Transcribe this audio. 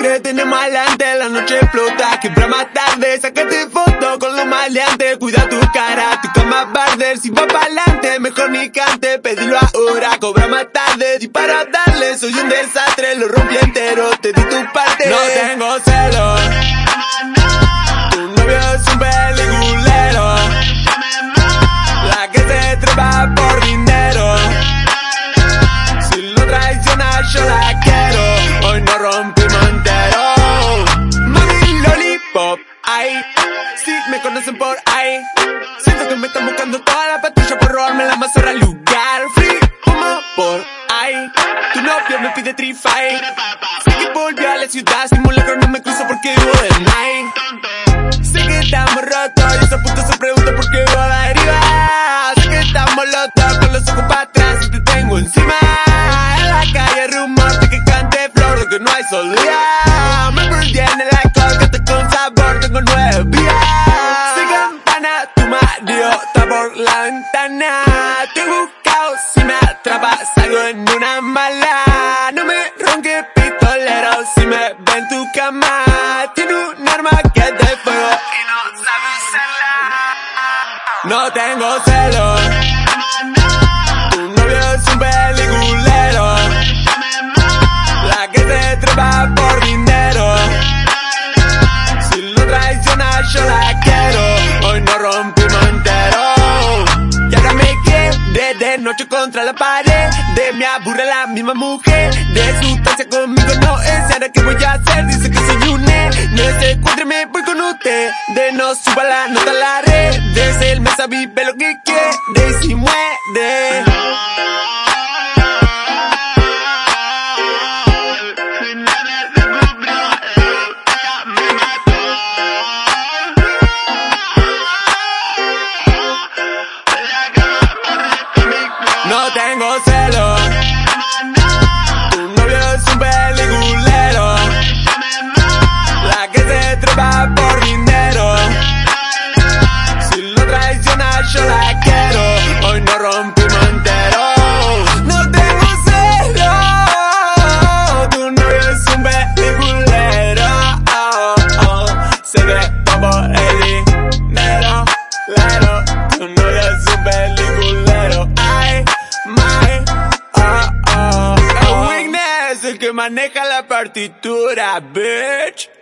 que tenemos adelante, la noche explota, que para más tarde, sácate foto con los maleantes, cuida tu cara, tu cama barder, si va para adelante, mejor ni cante, pedilo ahora, cobra más tarde, dispara darle, soy un desastre, lo rompí entero, te di tu parte, no tengo celos, lollipop, ay, si me conocen por ahí, siento que me están buscando toda la patrulla por robarme la mazorra al lugar, free, como por ahí, tu novio me pide trify, sé que volvió a la ciudad, simulacro no me cruzo porque vivo de night, sé que estamos rotos y ese puto se pregunta por qué vivo de arriba, sé que estamos lotos con los ojos para atrás y te tengo encima, en la calle rumor de que cante flor, que no hay soledad, me perdí en el tengo nueve vías, si campana, tu está por la ventana, te he buscado, si me atrapas, salgo en una mala, no me ronque pistolero, si me ven en tu cama, tiene un arma que es de fuego y no sabe usarla, no tengo celos, de noche contra la pared, de me aburre la misma mujer, de sustancia conmigo no es, ahora que voy a hacer, dice que soy un no se encuentre me voy con usted, de no suba la nota a la red, de ser mesa vive lo tengo celos, que maneja la partitura, bitch.